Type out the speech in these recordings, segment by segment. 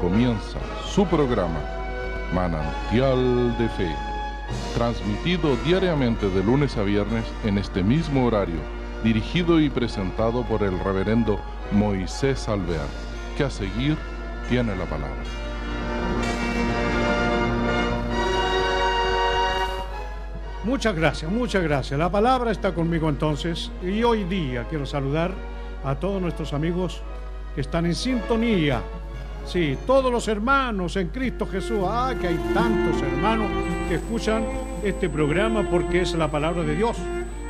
comienza su programa, Manantial de Fe, transmitido diariamente de lunes a viernes en este mismo horario, dirigido y presentado por el reverendo Moisés Alvear, que a seguir tiene la palabra. Muchas gracias, muchas gracias. La palabra está conmigo entonces y hoy día quiero saludar a todos nuestros amigos que están en sintonía. Sí, todos los hermanos en Cristo Jesús. Ah, que hay tantos hermanos que escuchan este programa porque es la palabra de Dios.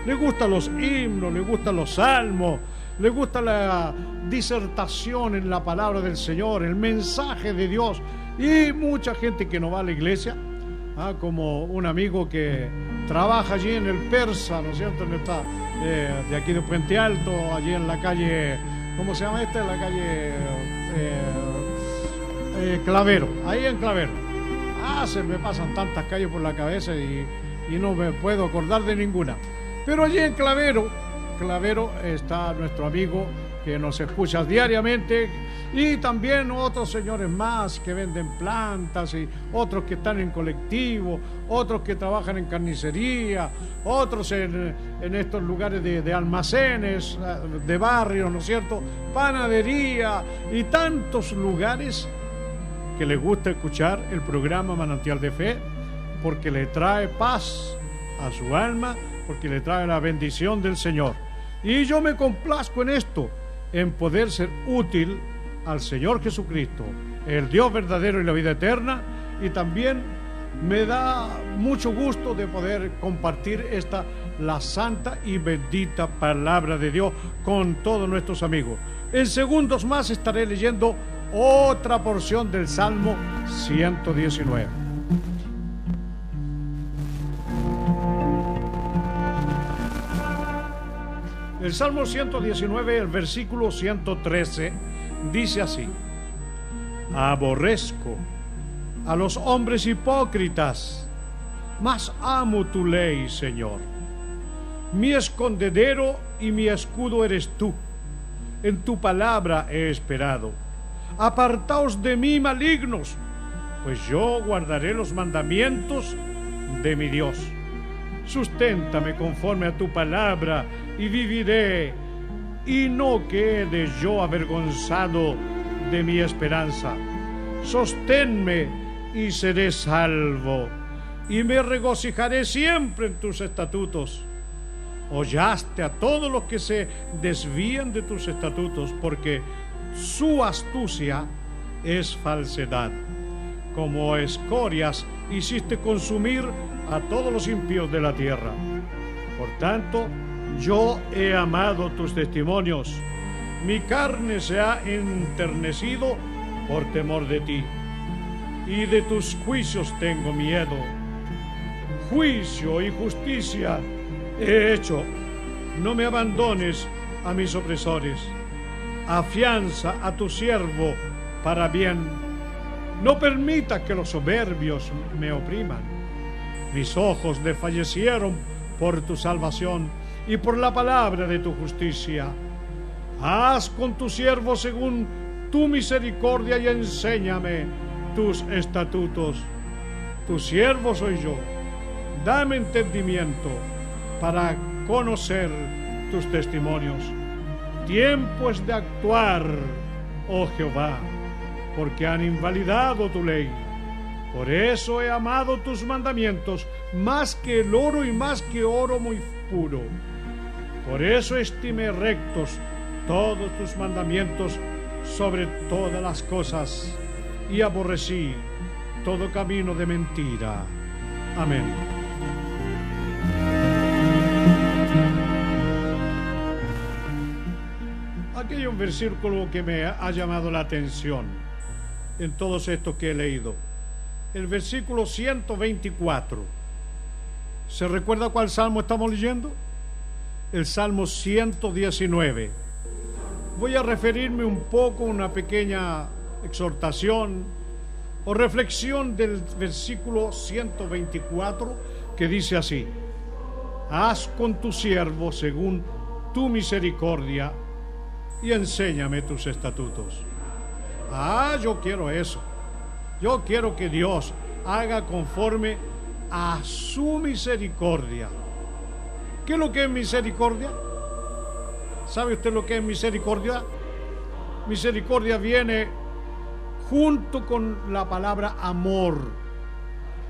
Les gustan los himnos, les gustan los salmos, les gusta la disertación en la palabra del Señor, el mensaje de Dios. Y mucha gente que no va a la iglesia, ah, como un amigo que trabaja allí en el Persa, ¿no es cierto? En eh, de aquí de Puente Alto, allí en la calle, ¿cómo se llama esta? La calle eh, eh, Clavero, ahí en Clavero. Ah, se me pasan tantas calles por la cabeza y, y no me puedo acordar de ninguna. Pero allí en Clavero, Clavero está nuestro amigo que nos escucha diariamente y también otros señores más que venden plantas y otros que están en colectivo, otros que trabajan en carnicería, otros en, estos lugares de, almacenes, de barrios, ¿no es cierto? Panadería y tantos lugares que les gusta escuchar el programa Manantial de Fe porque le trae paz a su alma, porque le trae la bendición del Señor. Y yo me complazco en esto en poder ser útil al Señor Jesucristo, el Dios verdadero y la vida eterna, y también me da mucho gusto de poder compartir esta la santa y bendita palabra de Dios con todos nuestros amigos. En segundos más estaré leyendo otra porción del Salmo 119. El Salmo 119, el versículo 113, dice así, aborrezco a los hombres hipócritas, mas amo tu ley, Señor. Mi escondedero y mi escudo eres tú. En tu palabra he esperado. Apartaos de mí, malignos, pues yo guardaré los mandamientos de mi Dios. Susténtame conforme a tu palabra y viviré, y no quede yo avergonzado de mi esperanza. Sosténme y seré salvo, y me regocijaré siempre en tus estatutos. Hollaste a todos los que se desvían de tus estatutos, porque su astucia es falsedad. Como escorias hiciste consumir a todos los impíos de la tierra. Por tanto, yo he amado tus testimonios. Mi carne se ha enternecido por temor de ti. Y de tus juicios tengo miedo. Juicio y justicia he hecho. No me abandones a mis opresores. Afianza a tu siervo para bien. No permita que los soberbios me opriman. Mis ojos desfallecieron por tu salvación y por la palabra de tu justicia. Haz con tu siervo según tu misericordia y enséñame tus estatutos. Tu siervo soy yo. Dame entendimiento para conocer tus testimonios. Tiempo es de actuar, oh Jehová, porque han invalidado tu ley. Por eso he amado tus mandamientos más que el oro y más que oro muy puro. Por eso estimé rectos todos tus mandamientos sobre todas las cosas y aborrecí todo camino de mentira. Amén. Aquí hay un versículo que me ha llamado la atención en todos estos que he leído. El versículo 124. ¿Se recuerda cuál salmo estamos leyendo? el Salmo 119. Voy a referirme un poco, una pequeña exhortación o reflexión del versículo 124 que dice así, haz con tu siervo según tu misericordia y enséñame tus estatutos. Ah, yo quiero eso. Yo quiero que Dios haga conforme a su misericordia. ¿Qué es lo que es misericordia? ¿Sabe usted lo que es misericordia? Misericordia viene junto con la palabra amor.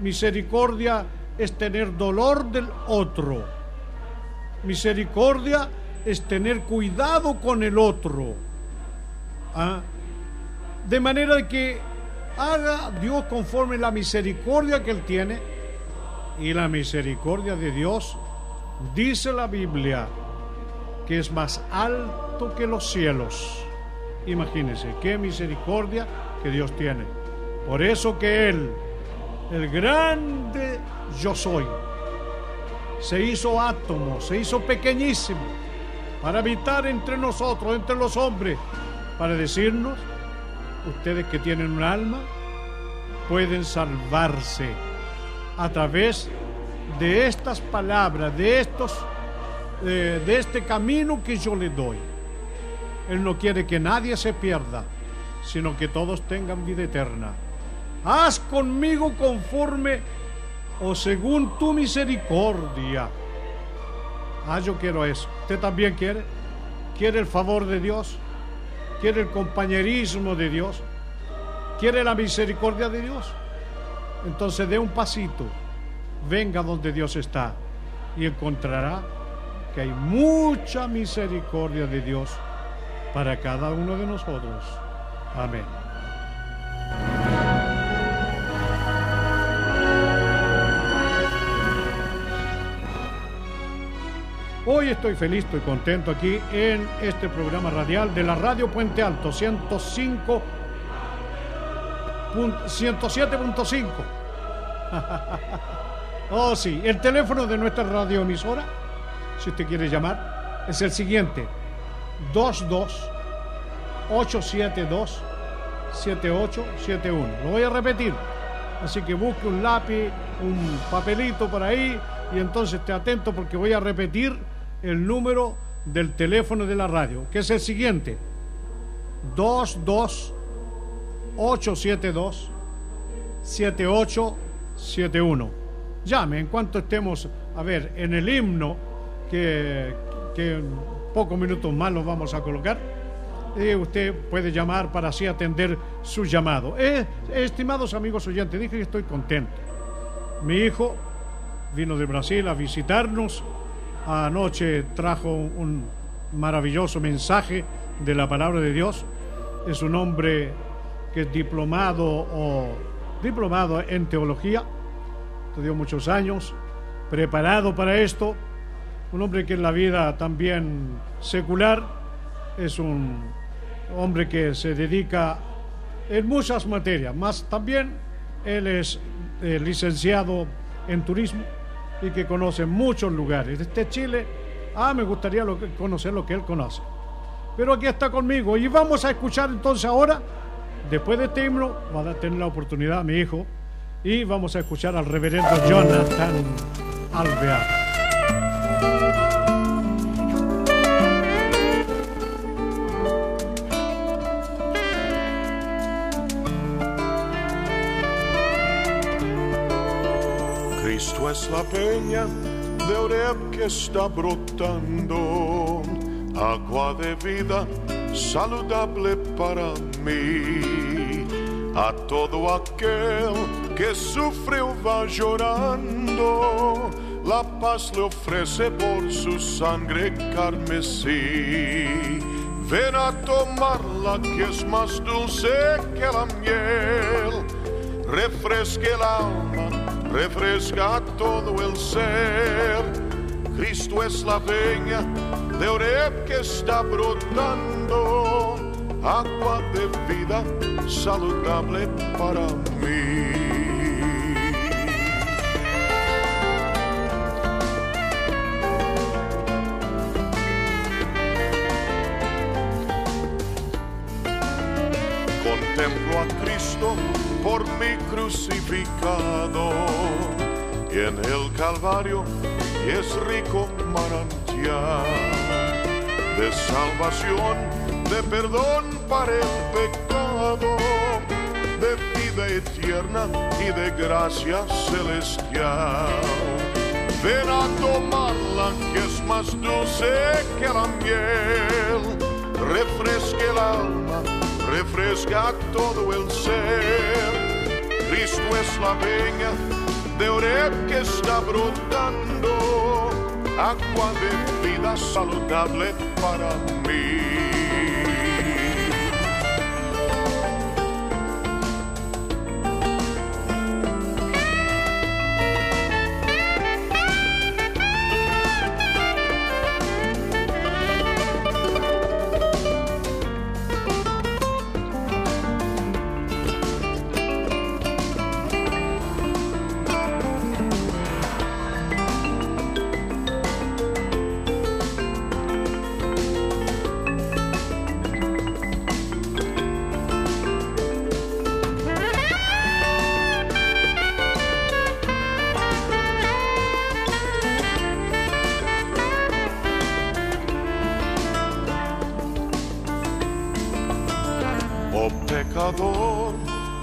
Misericordia es tener dolor del otro. Misericordia es tener cuidado con el otro. ¿Ah? De manera que haga Dios conforme la misericordia que Él tiene. Y la misericordia de Dios, dice la Biblia, que es más alto que los cielos. Imagínense, qué misericordia que Dios tiene. Por eso que Él, el grande yo soy, se hizo átomo, se hizo pequeñísimo, para habitar entre nosotros, entre los hombres, para decirnos, ustedes que tienen un alma, pueden salvarse a través de estas palabras, de estos, eh, de este camino que yo le doy. Él no quiere que nadie se pierda, sino que todos tengan vida eterna. Haz conmigo conforme o según tu misericordia. Ah, yo quiero eso. ¿Usted también quiere? ¿Quiere el favor de Dios? ¿Quiere el compañerismo de Dios? ¿Quiere la misericordia de Dios? Entonces dé un pasito, venga donde Dios está y encontrará que hay mucha misericordia de Dios para cada uno de nosotros. Amén. Hoy estoy feliz, estoy contento aquí en este programa radial de la Radio Puente Alto 105 107.5. oh, sí, el teléfono de nuestra radioemisora, si usted quiere llamar, es el siguiente: 22 872 7871. Lo voy a repetir. Así que busque un lápiz, un papelito por ahí y entonces esté atento porque voy a repetir el número del teléfono de la radio, que es el siguiente: 22 872 7871. Llame en cuanto estemos, a ver, en el himno, que, que en pocos minutos más lo vamos a colocar. Usted puede llamar para así atender su llamado. Eh, estimados amigos oyentes, dije que estoy contento. Mi hijo vino de Brasil a visitarnos Anoche trajo un maravilloso mensaje de la palabra de Dios. Es un hombre que es diplomado o diplomado en teología, estudió muchos años, preparado para esto. Un hombre que en la vida también secular es un hombre que se dedica en muchas materias, más también él es eh, licenciado en turismo y que conoce muchos lugares. Este Chile, ah, me gustaría conocer lo que él conoce. Pero aquí está conmigo y vamos a escuchar entonces ahora, después de este himno, va a tener la oportunidad mi hijo y vamos a escuchar al reverendo Jonathan Alvear. Es la peña de Oreb que está brotando, agua de vida saludable para mí. A todo aquel que sufre o va llorando, la paz le ofrece por su sangre carmesí. Ven a tomarla que es más dulce que la miel, refresque el alma refresca todo el ser. Cristo es la peña de Oreb que está brotando, agua de vida saludable para mí. Por mi crucificado y en el Calvario es rico manantial de salvación de perdón para el pecado, de vida eterna y de gracia celestial. Ven a tomarla que es más dulce que la miel, refresca el alma, refresca todo el ser. Cristo es la veña de Oreb que está brotando, agua de vida saludable para mí.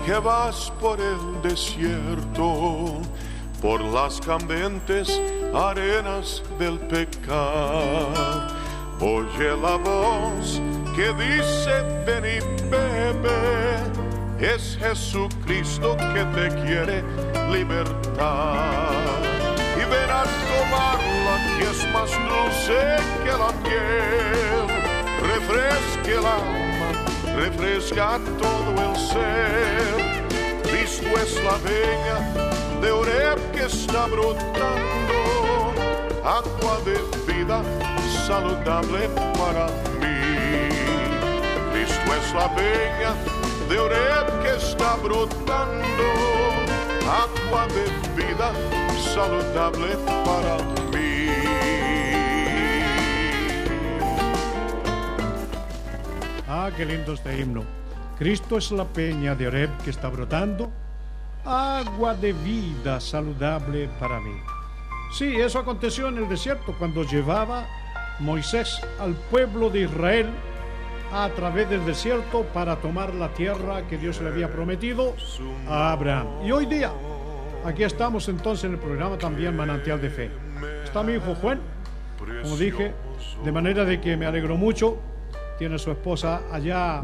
Que vas por el desierto, por las candentes arenas del pecar. Oye la voz que dice ven y bebe, es Jesucristo que te quiere libertar. Y a tomarla que es más dulce que la miel, refresque el alma refresca todo el ser. Cristo es la veña de Oreb que está brotando, agua de vida saludable para mí. Cristo es la veña de Oreb que está brotando, agua de vida saludable para mí. Ah, qué lindo este himno. Cristo es la peña de Oreb que está brotando, agua de vida saludable para mí. Sí, eso aconteció en el desierto cuando llevaba Moisés al pueblo de Israel a través del desierto para tomar la tierra que Dios le había prometido a Abraham. Y hoy día, aquí estamos entonces en el programa también Manantial de Fe. Está mi hijo Juan, como dije, de manera de que me alegro mucho tiene su esposa allá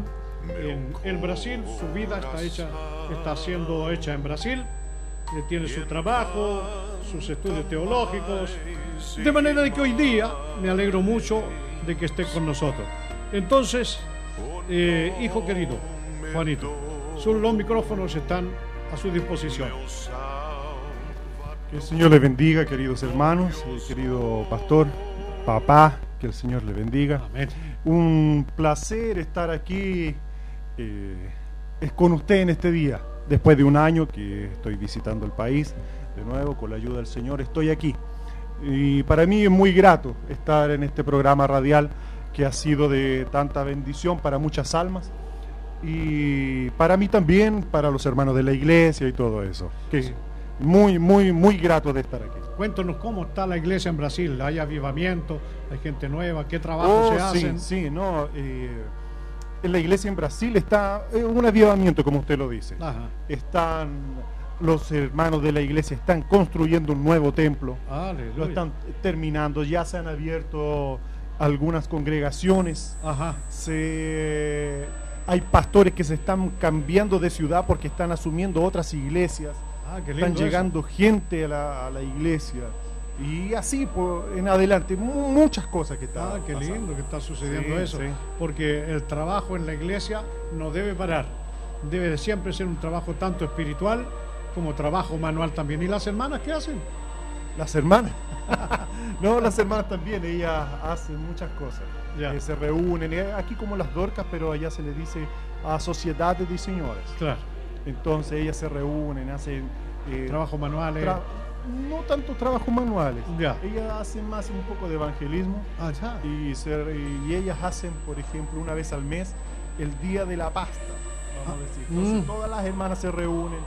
en el Brasil, su vida está hecha, está siendo hecha en Brasil, eh, tiene su trabajo, sus estudios teológicos, de manera de que hoy día me alegro mucho de que esté con nosotros. Entonces, eh, hijo querido, Juanito, solo los micrófonos están a su disposición. Que el Señor le bendiga, queridos hermanos, eh, querido pastor, papá, que el Señor le bendiga. Amén. Un placer estar aquí eh, es con usted en este día. Después de un año que estoy visitando el país, de nuevo, con la ayuda del Señor, estoy aquí. Y para mí es muy grato estar en este programa radial que ha sido de tanta bendición para muchas almas. Y para mí también, para los hermanos de la iglesia y todo eso. Que muy, muy, muy grato de estar aquí. Cuéntanos cómo está la iglesia en Brasil. ¿Hay avivamiento? ¿Hay gente nueva? ¿Qué trabajo Oh, se sí, hacen? sí, no. eh, la iglesia en Brasil está eh, un avivamiento, como usted lo dice. Ajá. Están los hermanos de la iglesia están construyendo un nuevo templo. Aleluya. Lo están terminando. Ya se han abierto algunas congregaciones. Ajá. Se hay pastores que se están cambiando de ciudad porque están asumiendo otras iglesias. Ah, Están eso. llegando gente a la, a la iglesia. Y así por, en adelante, mu- muchas cosas que están Ah, qué pasando. lindo que está sucediendo Sí, eso. sí. Porque el trabajo en la iglesia no debe parar. Debe de siempre ser un trabajo tanto espiritual como trabajo manual también. ¿Y las hermanas qué hacen? Las hermanas. no, las hermanas también, ellas hacen muchas cosas. Ya. Eh, se reúnen, eh, aquí como las dorcas, pero allá se le dice a sociedades de señores. Claro. Entonces ellas se reúnen, hacen... eh, Trabajo manual. eh. tra- no tanto trabajos manuales. Ya. Ellas hacen más un poco de evangelismo Ah, ya. y, se- y ellas hacen, por ejemplo, una vez al mes el Día de la Pasta. Vamos a decir. Entonces Mm. todas las hermanas se reúnen,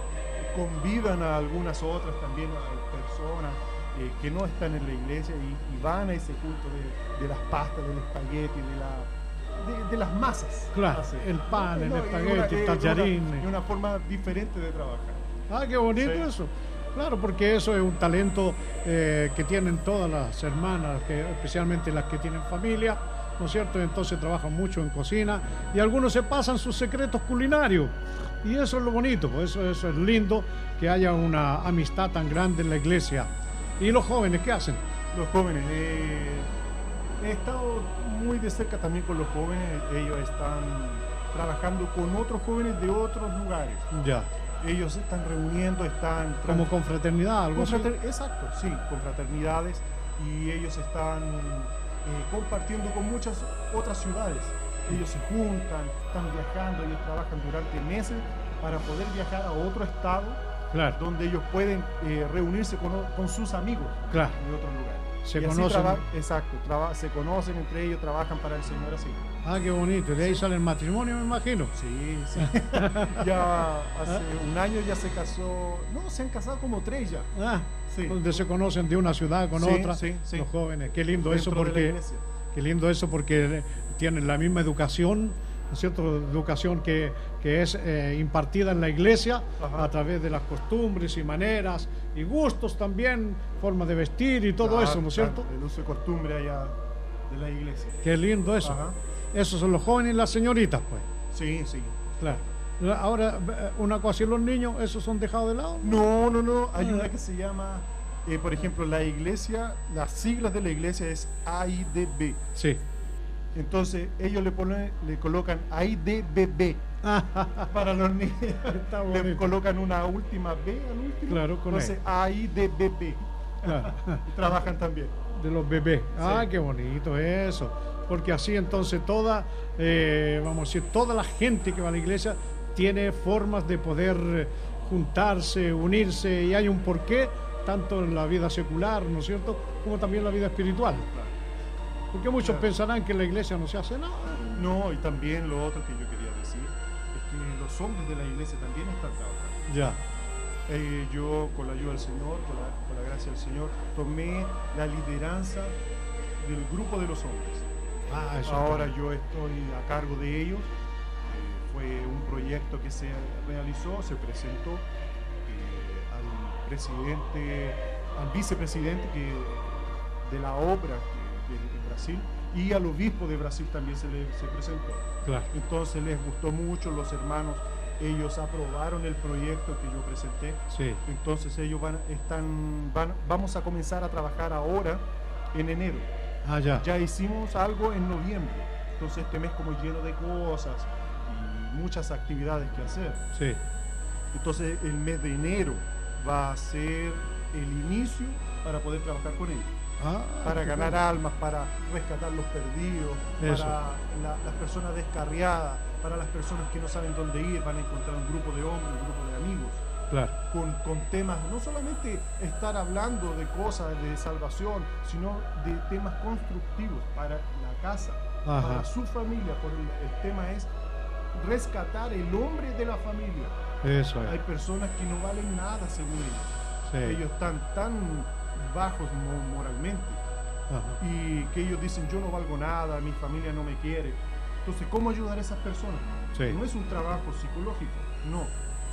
convidan a algunas otras también a personas eh, que no están en la iglesia y, y van a ese culto de, de las pastas, del espagueti, de la, de, de las masas. Claro, el pan, el No, y espagueti, el tallarín. Y una forma diferente de trabajar. Ah, qué bonito Sí. eso. Claro, porque eso es un talento eh, que tienen todas las hermanas, que, especialmente las que tienen familia, ¿no es cierto? Entonces trabajan mucho en cocina y algunos se pasan sus secretos culinarios. Y eso es lo bonito, pues, eso, eso es lindo, que haya una amistad tan grande en la iglesia. ¿Y los jóvenes qué hacen? Los jóvenes, eh, he estado muy de cerca también con los jóvenes, ellos están trabajando con otros jóvenes de otros lugares. Ya, Ellos se están reuniendo, están... como confraternidad, algo así. Confrater- Exacto, sí, confraternidades y ellos están eh, compartiendo con muchas otras ciudades. Ellos se juntan, están viajando, ellos trabajan durante meses para poder viajar a otro estado Claro, donde ellos pueden eh, reunirse con, con sus amigos claro. de otro lugar. Se Y conocen. exacto, traba- se conocen entre ellos, trabajan para el Señor así. Ah, qué bonito. De ahí sale el matrimonio, me imagino. Sí, sí. ya hace un año ya se casó, no, se han casado como tres ya. Ah, Sí. donde se conocen de una ciudad con Sí, otra, sí, sí. los jóvenes. Qué lindo eso dentro porque qué lindo eso porque tienen la misma educación, ¿no es cierto? Educación que, que es eh, impartida en la iglesia Ajá. a través de las costumbres y maneras y gustos también, forma de vestir y todo Claro, eso, ¿no es claro, cierto? El uso y costumbre allá de la iglesia. Qué lindo eso. Ajá. Esos son los jóvenes y las señoritas, pues. Sí, sí. Claro. Ahora, eh, una cosa, ¿y los niños, esos son dejados de lado? No, no, no. Hay Ah. una que se llama, eh, por ejemplo, la iglesia, las siglas de la iglesia es AIDB. Sí. Entonces ellos le ponen, le colocan AIDBB para los niños. Está le colocan una última B al último. Claro, con Entonces AIDBB. Claro. Y trabajan también. de los bebés. Ah, Sí. qué bonito eso. Porque así entonces toda, eh, vamos a decir, toda la gente que va a la iglesia tiene formas de poder juntarse, unirse y hay un porqué, tanto en la vida secular, ¿no es cierto?, como también en la vida espiritual. Porque muchos Claro. pensarán que en la iglesia no se hace nada. No, y también lo otro que yo quería decir es que los hombres de la iglesia también están trabajando. Ya, Eh, yo, con la ayuda del Señor, con la, con la gracia del Señor, tomé la lideranza del grupo de los hombres. ah, eso Ahora yo estoy a cargo de ellos. Eh, fue un proyecto que se realizó, se presentó eh, al presidente, al vicepresidente que, de la obra que- de Brasil y al obispo de Brasil también se le se presentó. Claro. Entonces les gustó mucho, los hermanos, ellos aprobaron el proyecto que yo presenté. Sí, Entonces ellos van, están, van, vamos a comenzar a trabajar ahora en enero. ah, ya. Ya hicimos algo en noviembre, entonces este mes como lleno de cosas y muchas actividades que hacer. Sí, Entonces el mes de enero va a ser el inicio para poder trabajar con ellos, Ah, para ganar bueno. almas, para rescatar los perdidos, Eso. para la- las personas descarriadas, para las personas que no saben dónde ir, van a encontrar un grupo de hombres, un grupo de amigos. Claro, con, con temas, no solamente estar hablando de cosas de salvación, sino de temas constructivos para la casa, Ajá. para su familia. Por el, tema es rescatar el hombre de la familia. eso Hay es. personas que no valen nada según ellos. Sí. Ellos están tan bajos mo- moralmente Ajá. y que ellos dicen yo no valgo nada, mi familia no me quiere. Entonces, ¿cómo ayudar a esas personas? Sí. No es un trabajo psicológico, no,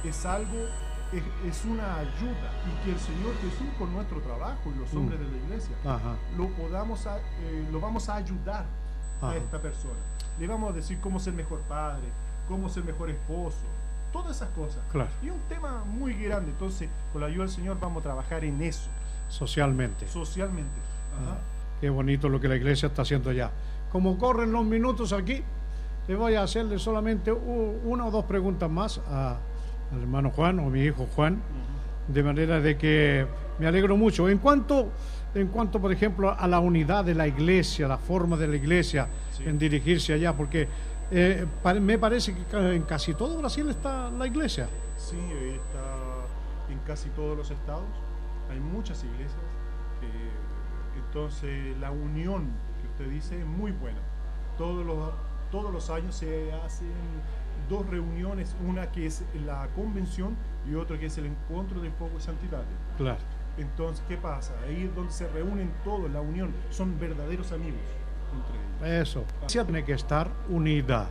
es algo, es, es una ayuda y que el Señor Jesús con nuestro trabajo y los Mm. hombres de la iglesia Ajá. lo podamos a- eh, lo vamos a ayudar Ajá. a esta persona. Le vamos a decir cómo ser mejor padre, cómo ser mejor esposo, todas esas cosas. Claro. Y un tema muy grande, entonces con la ayuda del Señor vamos a trabajar en eso, Socialmente. socialmente. Ajá. Ah, Qué bonito lo que la iglesia está haciendo ya. Como corren los minutos aquí, le voy a hacerle solamente una o dos preguntas más a- al hermano Juan o mi hijo Juan, de manera de que me alegro mucho. En cuanto, en cuanto, por ejemplo, a la unidad de la iglesia, la forma de la iglesia Sí. en dirigirse allá, porque eh, me parece que en casi todo Brasil está la iglesia. Sí, está en casi todos los estados. Hay muchas iglesias. entonces, la unión que usted dice es muy buena. Todos los, todos los años se hacen dos reuniones, una que es la convención y otra que es el encuentro de fuego y santidad. Claro. Entonces, ¿qué pasa? Ahí es donde se reúnen todos, la unión, son verdaderos amigos. entre ellos. Eso. La iglesia tiene que estar unida.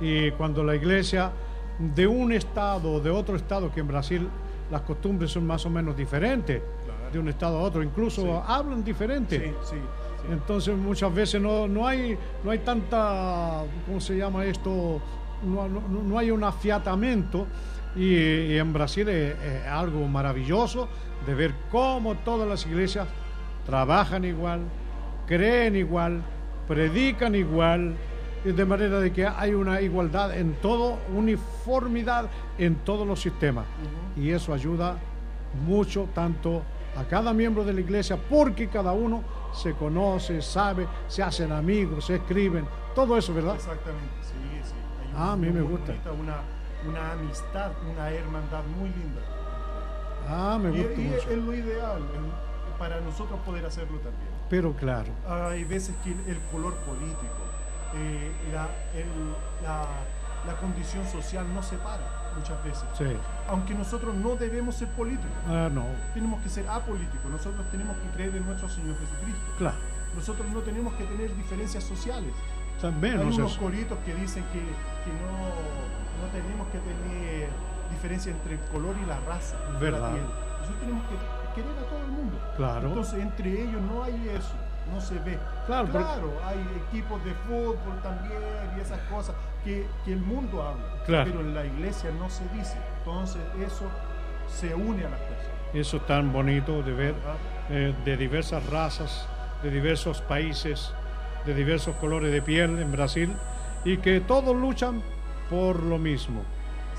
Y cuando la iglesia de un estado o de otro estado, que en Brasil las costumbres son más o menos diferentes, Claro. de un estado a otro, incluso Sí. hablan diferente. Sí. Entonces muchas veces no, no, hay, no hay tanta, ¿cómo se llama esto? No, no- no hay un afiatamiento y, y en Brasil es, es algo maravilloso de ver cómo todas las iglesias trabajan igual, creen igual, predican igual, de manera de que hay una igualdad en todo, uniformidad en todos los sistemas. Y eso ayuda mucho tanto a cada miembro de la iglesia porque cada uno se conoce, sabe, se hacen amigos, se escriben, todo eso, ¿verdad? Exactamente, sí, sí. Hay Ah, a mí una me gusta. bonita, Una, una amistad, una hermandad muy linda. Ah, me Y, gusta y mucho. es lo ideal para nosotros poder hacerlo también. Pero claro, Hay veces que el color político, eh, la, el- la, la condición social nos separa muchas veces. sí. Aunque nosotros no debemos ser políticos, Ah, no, tenemos que ser apolíticos. Nosotros tenemos que creer en nuestro Señor Jesucristo. claro. Nosotros no tenemos que tener diferencias sociales. También, Hay unos coritos que dicen que, que no, no tenemos que tener diferencia entre el color y la raza. Verdad. Nosotros tenemos que querer a todo el mundo. Claro. Entonces, entre ellos no hay eso, no se ve. Claro, porque- hay equipos de fútbol también y esas cosas que, que el mundo habla. Claro. Pero en la iglesia no se dice. Entonces, eso se une a las personas. eso tan bonito de ver eh, de diversas razas, de diversos países, de diversos colores de piel en Brasil y que todos luchan por lo mismo.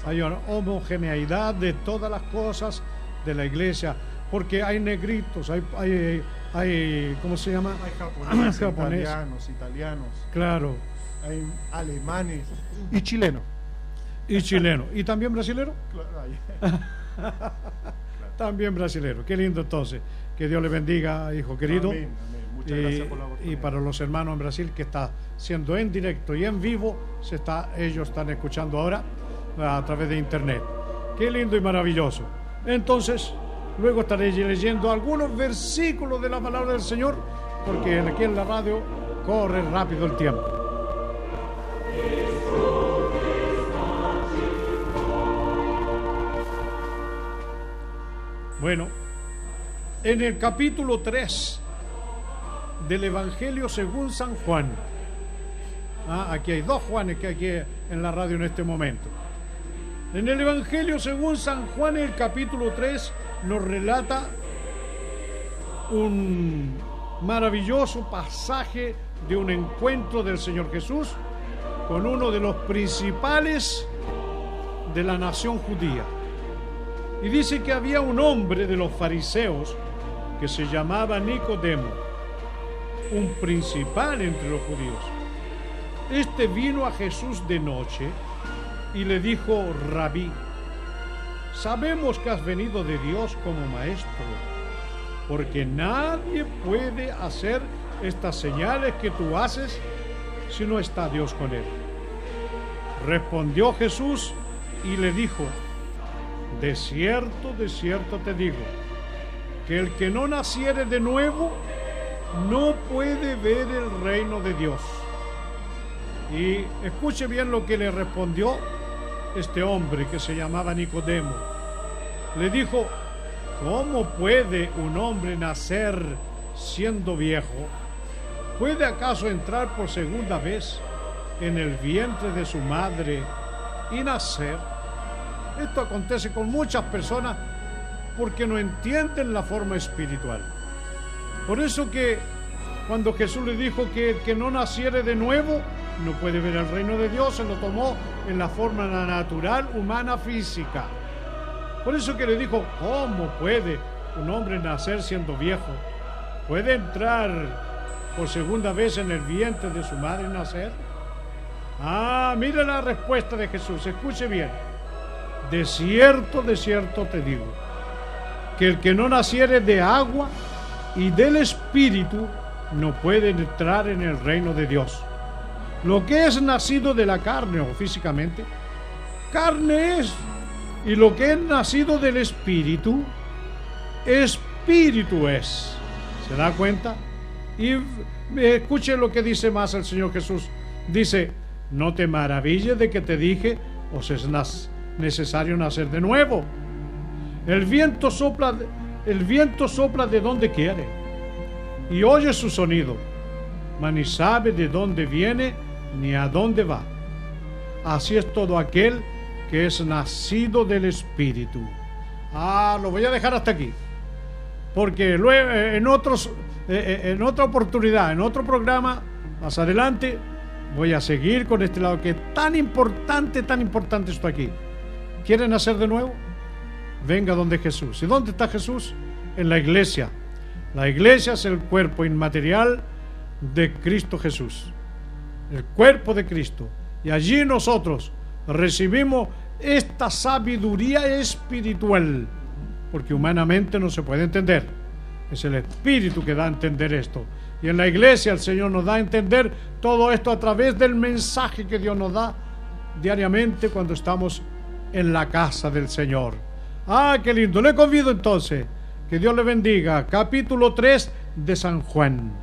Hay una homogeneidad de todas las cosas de la iglesia, porque hay negritos, hay, hay, hay ¿cómo se llama? Hay japoneses, Japonés. italianos, italianos, Claro, hay alemanes y chilenos. y chileno, y también brasilero, Claro, también brasilero. Qué lindo entonces. Que Dios le bendiga, hijo querido. Amén, amén. Muchas y, gracias por la y oportunidad. para los hermanos en Brasil que está siendo en directo y en vivo, se está, ellos están escuchando ahora a través de internet. Qué lindo y maravilloso. Entonces, luego estaré leyendo algunos versículos de la palabra del Señor, porque aquí en la radio corre rápido el tiempo. Bueno, en el capítulo 3 del Evangelio según San Juan. Ah, aquí hay dos Juanes que aquí en la radio en este momento. En el Evangelio según San Juan, el capítulo 3 nos relata un maravilloso pasaje de un encuentro del Señor Jesús con uno de los principales de la nación judía. Y dice que había un hombre de los fariseos que se llamaba Nicodemo, un principal entre los judíos. Este vino a Jesús de noche y le dijo, Rabí, sabemos que has venido de Dios como maestro, porque nadie puede hacer estas señales que tú haces si no está Dios con él. Respondió Jesús y le dijo, de cierto, de cierto te digo, que el que no naciere de nuevo no puede ver el reino de Dios. Y escuche bien lo que le respondió este hombre que se llamaba Nicodemo. Le dijo, ¿cómo puede un hombre nacer siendo viejo? ¿Puede acaso entrar por segunda vez en el vientre de su madre y nacer? Esto acontece con muchas personas porque no entienden la forma espiritual. Por eso que cuando Jesús le dijo que el que no naciere de nuevo no puede ver el reino de Dios, se lo tomó en la forma natural, humana, física. Por eso que le dijo, ¿cómo puede un hombre nacer siendo viejo? ¿Puede entrar por segunda vez en el vientre de su madre nacer? Ah, mire la respuesta de Jesús, escuche bien. De cierto, de cierto te digo, que el que no naciere de agua y del Espíritu no puede entrar en el reino de Dios. Lo que es nacido de la carne o físicamente, carne es. Y lo que es nacido del Espíritu, Espíritu es. ¿Se da cuenta? Y escuche lo que dice más el Señor Jesús. Dice, no te maravilles de que te dije, os es necesario nacer de nuevo. El viento sopla, el viento sopla de donde quiere y oye su sonido, mas ni sabe de dónde viene ni a dónde va. Así es todo aquel que es nacido del Espíritu. Ah, lo voy a dejar hasta aquí. Porque luego, eh, en, otros, eh, eh, en otra oportunidad, en otro programa, más adelante, voy a seguir con este lado que es tan importante, tan importante esto aquí. ¿Quieren nacer de nuevo? Venga donde Jesús. ¿Y dónde está Jesús? En la iglesia. La iglesia es el cuerpo inmaterial de Cristo Jesús. El cuerpo de Cristo. Y allí nosotros recibimos esta sabiduría espiritual, porque humanamente no se puede entender. Es el Espíritu que da a entender esto. Y en la iglesia el Señor nos da a entender todo esto a través del mensaje que Dios nos da diariamente cuando estamos en la casa del Señor. Ah, qué lindo. Le convido entonces. Que Dios le bendiga. Capítulo 3 de San Juan.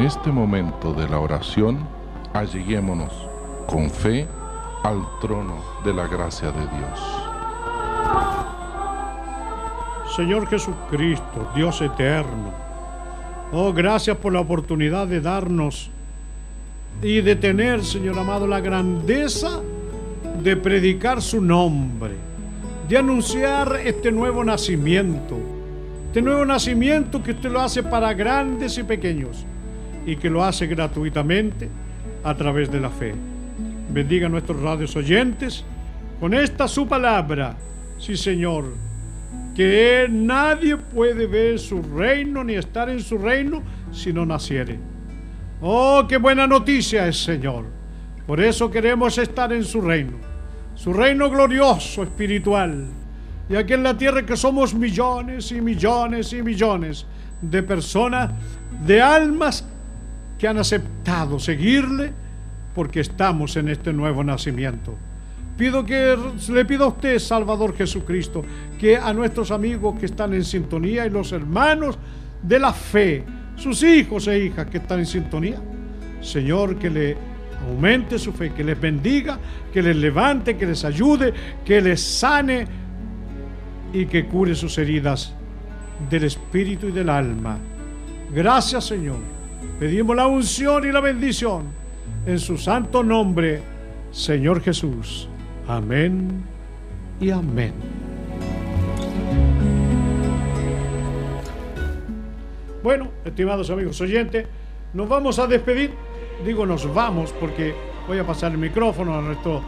Este momento de la oración, alleguémonos con fe al trono de la gracia de Dios. Señor Jesucristo, Dios eterno, oh gracias por la oportunidad de darnos y de tener, Señor amado, la grandeza de predicar su nombre, de anunciar este nuevo nacimiento, este nuevo nacimiento que usted lo hace para grandes y pequeños y que lo hace gratuitamente a través de la fe. Bendiga a nuestros radios oyentes con esta su palabra. Sí, Señor, que nadie puede ver su reino ni estar en su reino si no naciere. Oh, qué buena noticia es, Señor. Por eso queremos estar en su reino, su reino glorioso, espiritual. Y aquí en la tierra que somos millones y millones y millones de personas, de almas que han aceptado seguirle porque estamos en este nuevo nacimiento. Pido que le pido a usted, Salvador Jesucristo, que a nuestros amigos que están en sintonía y los hermanos de la fe, sus hijos e hijas que están en sintonía, Señor, que le aumente su fe, que les bendiga, que les levante, que les ayude, que les sane y que cure sus heridas del espíritu y del alma. Gracias, Señor Pedimos la unción y la bendición en su santo nombre, Señor Jesús. Amén y amén. Bueno, estimados amigos oyentes, nos vamos a despedir. Digo nos vamos porque voy a pasar el micrófono a nuestro,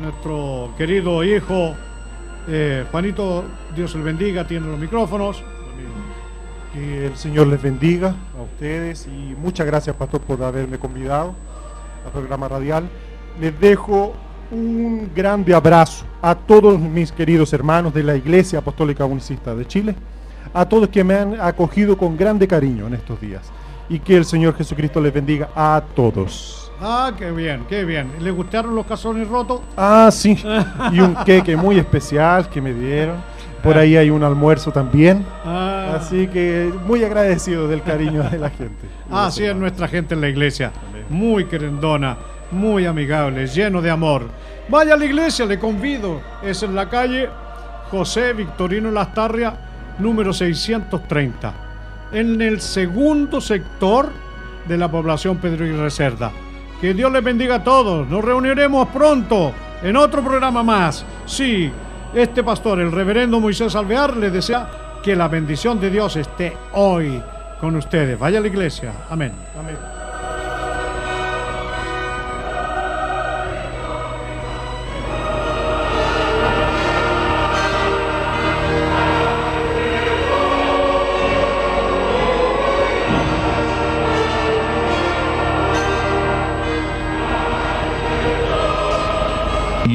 nuestro querido hijo eh, Juanito, Dios le bendiga, tiene los micrófonos. Que el Señor les bendiga a ustedes y muchas gracias, Pastor, por haberme convidado al programa radial. Les dejo un grande abrazo a todos mis queridos hermanos de la Iglesia Apostólica Unicista de Chile, a todos que me han acogido con grande cariño en estos días y que el Señor Jesucristo les bendiga a todos. Ah, qué bien, qué bien. ¿Les gustaron los cazones rotos? Ah, sí. Y un queque muy especial que me dieron. Por ahí hay un almuerzo también. Ah. Así que muy agradecido del cariño de la gente. Así es nuestra gente en la iglesia. Muy querendona, muy amigable, lleno de amor. Vaya a la iglesia, le convido. Es en la calle José Victorino Lastarria, número 630. En el segundo sector de la población Pedro y Reserda. Que Dios les bendiga a todos. Nos reuniremos pronto en otro programa más. Sí este pastor, el reverendo Moisés Alvear, le desea que la bendición de Dios esté hoy con ustedes. Vaya a la iglesia. Amén. Amén.